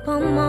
Lintang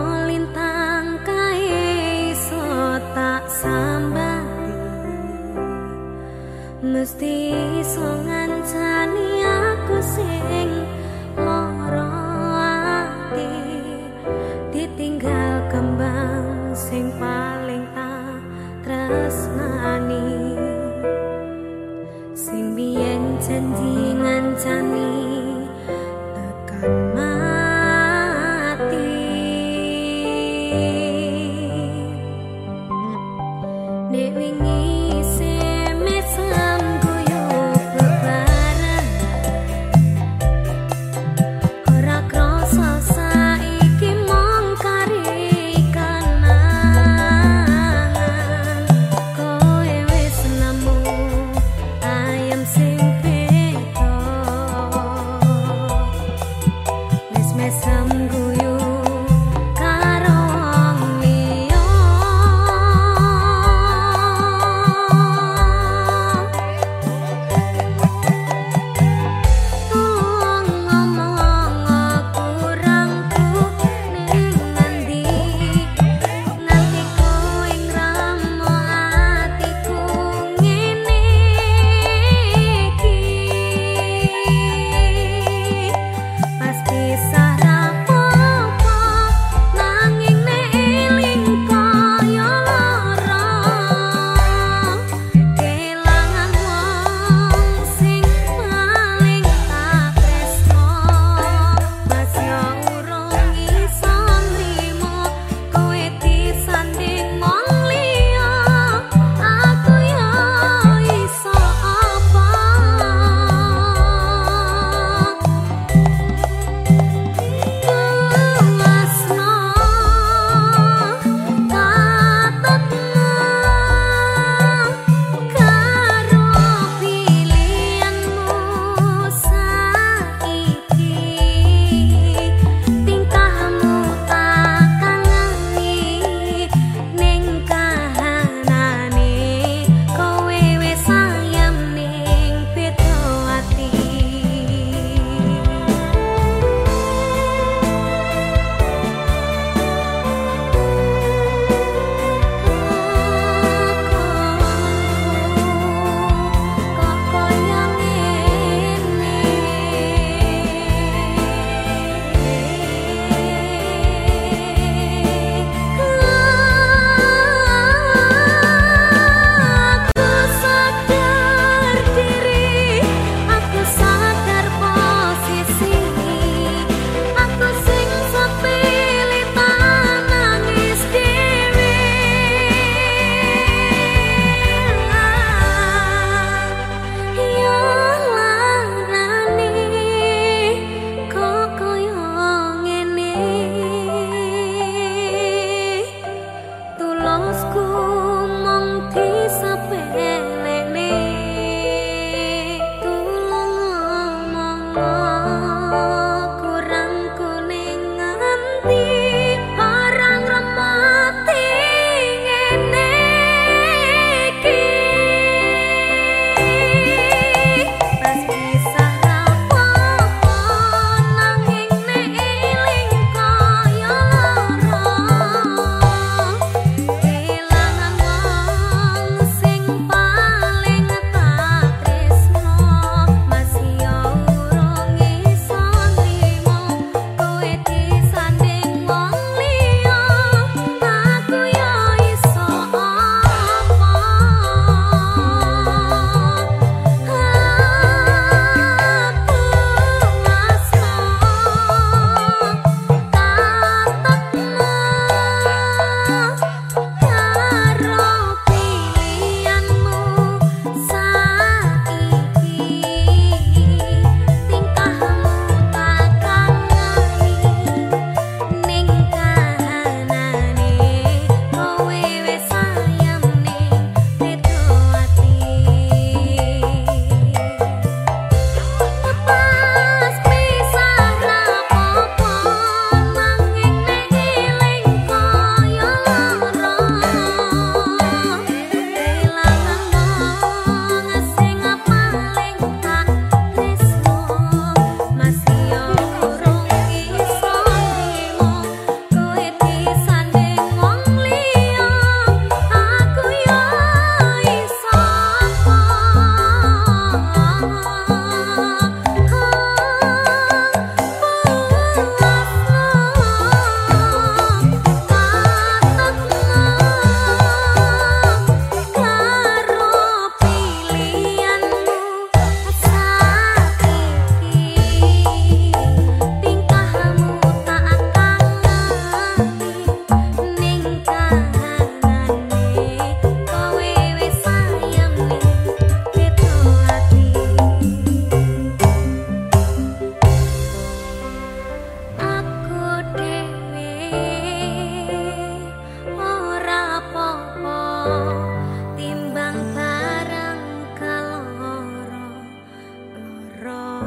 รอ